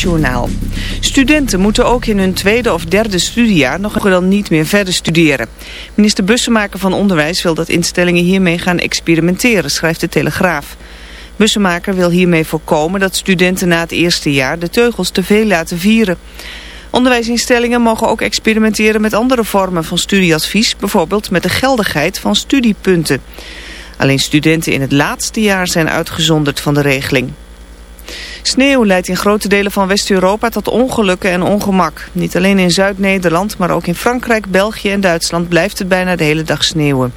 Journaal. Studenten moeten ook in hun tweede of derde studiejaar nog dan niet meer verder studeren. Minister Bussemaker van Onderwijs wil dat instellingen hiermee gaan experimenteren, schrijft de Telegraaf. Bussemaker wil hiermee voorkomen dat studenten na het eerste jaar de teugels te veel laten vieren. Onderwijsinstellingen mogen ook experimenteren met andere vormen van studieadvies, bijvoorbeeld met de geldigheid van studiepunten. Alleen studenten in het laatste jaar zijn uitgezonderd van de regeling. Sneeuw leidt in grote delen van West-Europa tot ongelukken en ongemak. Niet alleen in Zuid-Nederland, maar ook in Frankrijk, België en Duitsland blijft het bijna de hele dag sneeuwen.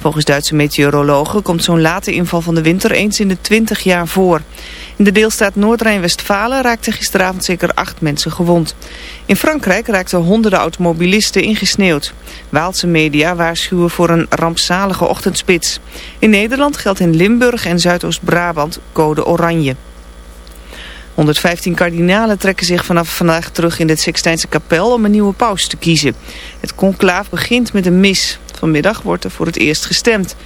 Volgens Duitse meteorologen komt zo'n late inval van de winter eens in de 20 jaar voor. In de deelstaat Noord-Rijn-Westfalen raakten gisteravond zeker acht mensen gewond. In Frankrijk raakten honderden automobilisten ingesneeuwd. Waalse media waarschuwen voor een rampzalige ochtendspits. In Nederland geldt in Limburg en Zuidoost-Brabant code oranje. 115 kardinalen trekken zich vanaf vandaag terug in de Sixtijnse kapel om een nieuwe paus te kiezen. Het conclaaf begint met een mis. Vanmiddag wordt er voor het eerst gestemd.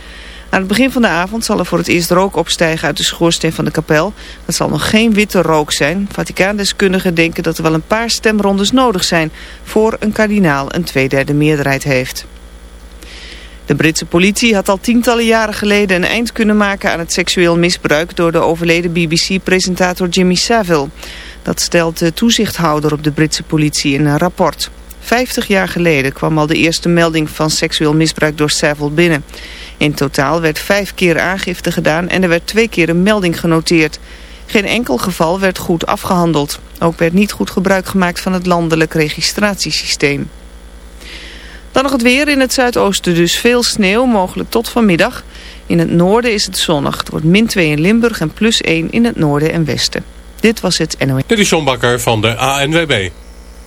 Aan het begin van de avond zal er voor het eerst rook opstijgen uit de schoorsteen van de kapel. Dat zal nog geen witte rook zijn. Vaticaandeskundigen denken dat er wel een paar stemrondes nodig zijn... voor een kardinaal een tweederde meerderheid heeft. De Britse politie had al tientallen jaren geleden een eind kunnen maken aan het seksueel misbruik door de overleden BBC-presentator Jimmy Savile. Dat stelt de toezichthouder op de Britse politie in een rapport. Vijftig jaar geleden kwam al de eerste melding van seksueel misbruik door Savile binnen. In totaal werd vijf keer aangifte gedaan en er werd twee keer een melding genoteerd. Geen enkel geval werd goed afgehandeld. Ook werd niet goed gebruik gemaakt van het landelijk registratiesysteem. Dan nog het weer in het zuidoosten, dus veel sneeuw, mogelijk tot vanmiddag. In het noorden is het zonnig. Het wordt min 2 in Limburg en plus 1 in het noorden en westen. Dit was het NOS. Dit is Bakker van de ANWB.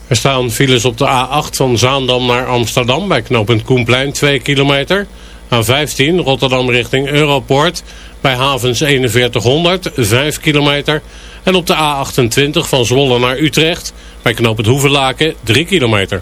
Er staan files op de A8 van Zaandam naar Amsterdam bij knooppunt Koenplein 2 kilometer. A15 Rotterdam richting Europoort bij havens 4100 5 kilometer. En op de A28 van Zwolle naar Utrecht bij knooppunt Hoevenlaken 3 kilometer.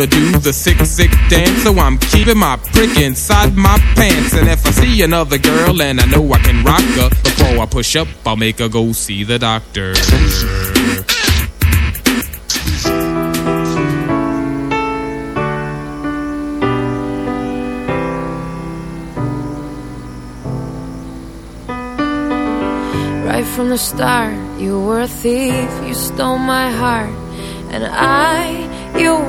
wanna do the sick, sick dance. So I'm keeping my prick inside my pants. And if I see another girl and I know I can rock her, before I push up, I'll make her go see the doctor. Right from the start, you were a thief, you stole my heart, and I, your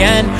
again.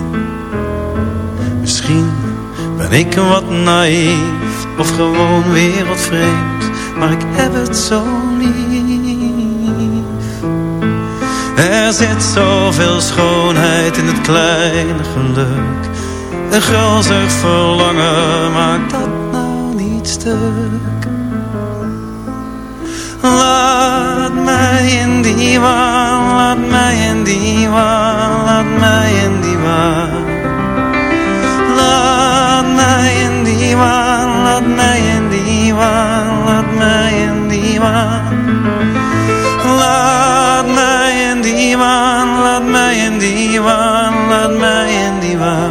Ben ik wat naïef of gewoon wereldvreemd, maar ik heb het zo lief. Er zit zoveel schoonheid in het kleine geluk. Een grazig verlangen maakt dat nou niet stuk. Laat mij in die waan, laat mij in die waan, laat mij in die waan. divan, laat mij in divan, laat mij in divan. Laat mij in divan, laat mij in divan, laat mij in divan.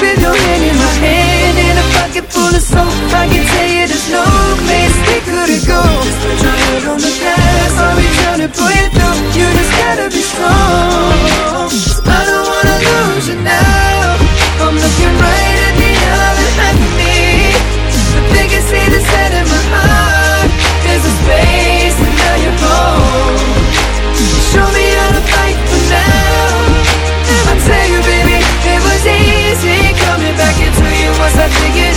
with your hand in my hand And a pocket full of soap. I can tell you there's no place we couldn't go Just put your head on the past I'll be trying to pull you through. You just gotta be strong. I don't wanna lose you now figure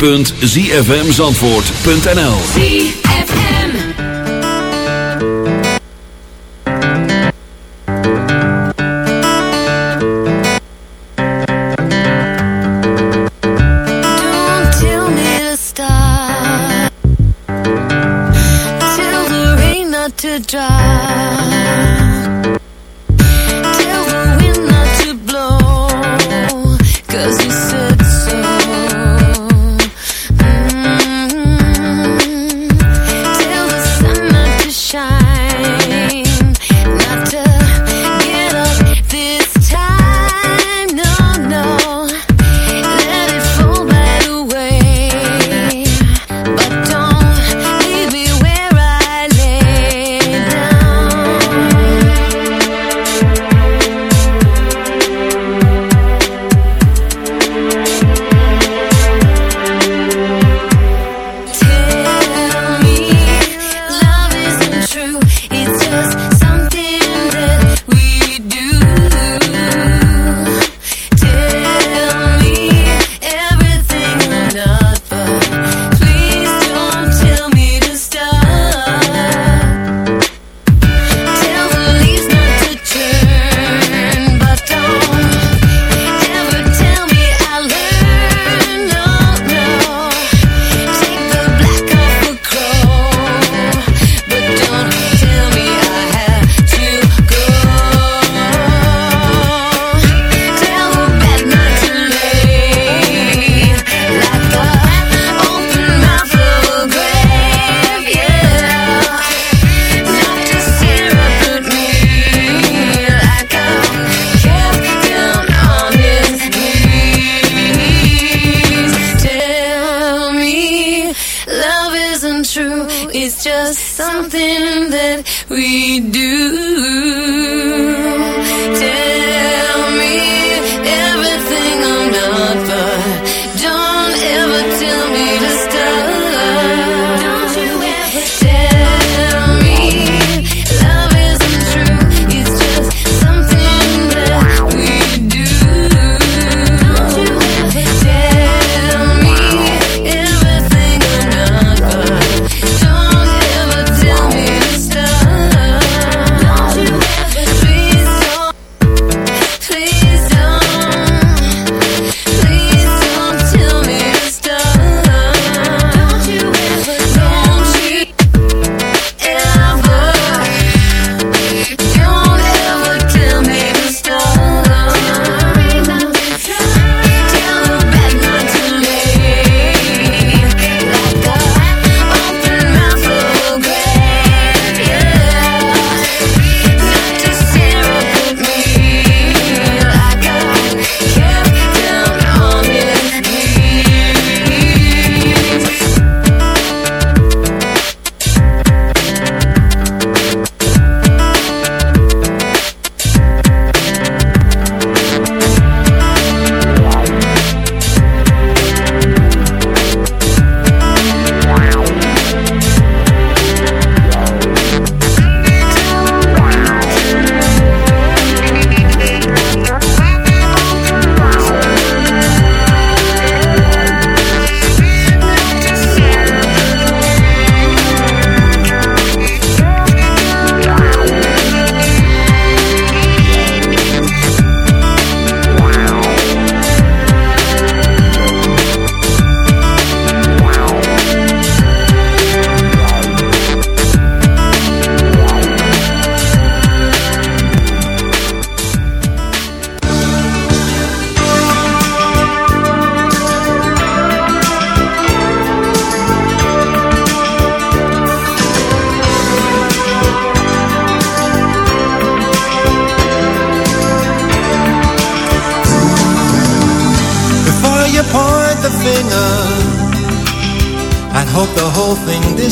www.zfmzandvoort.nl to It's just something that we do.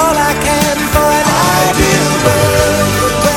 all I can for an ideal world.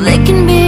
They can be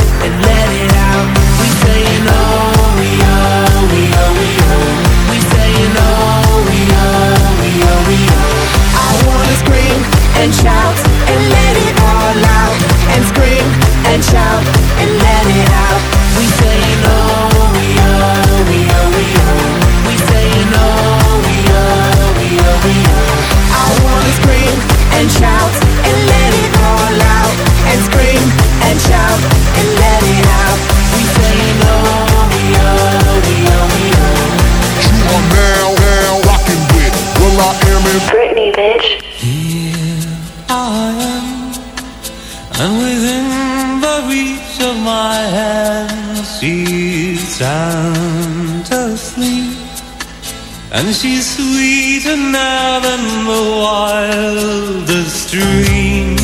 and she's sweeter now than the wildest dream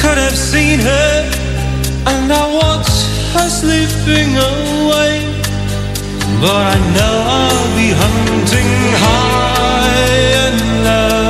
could have seen her, and I watch her slipping away. But I know I'll be hunting high and low.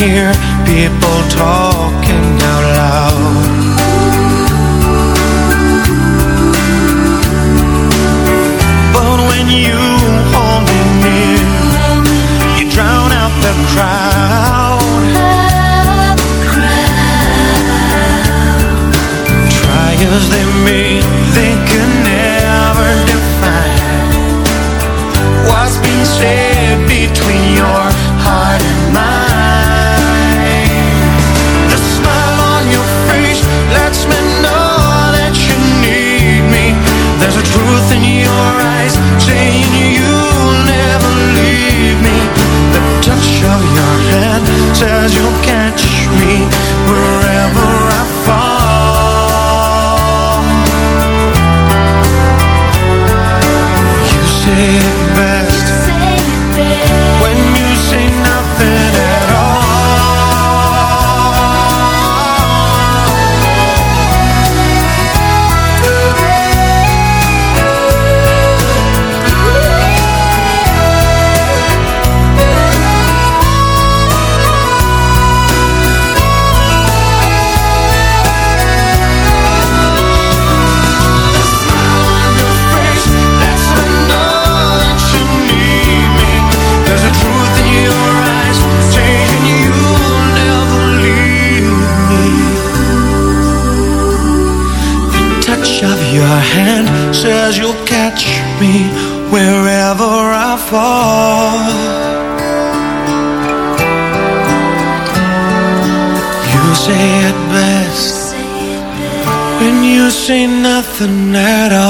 hear people talking out loud But when you hold me near You drown out the crowd. Try as they may They can never define What's been said between your heart ain't nothing at all.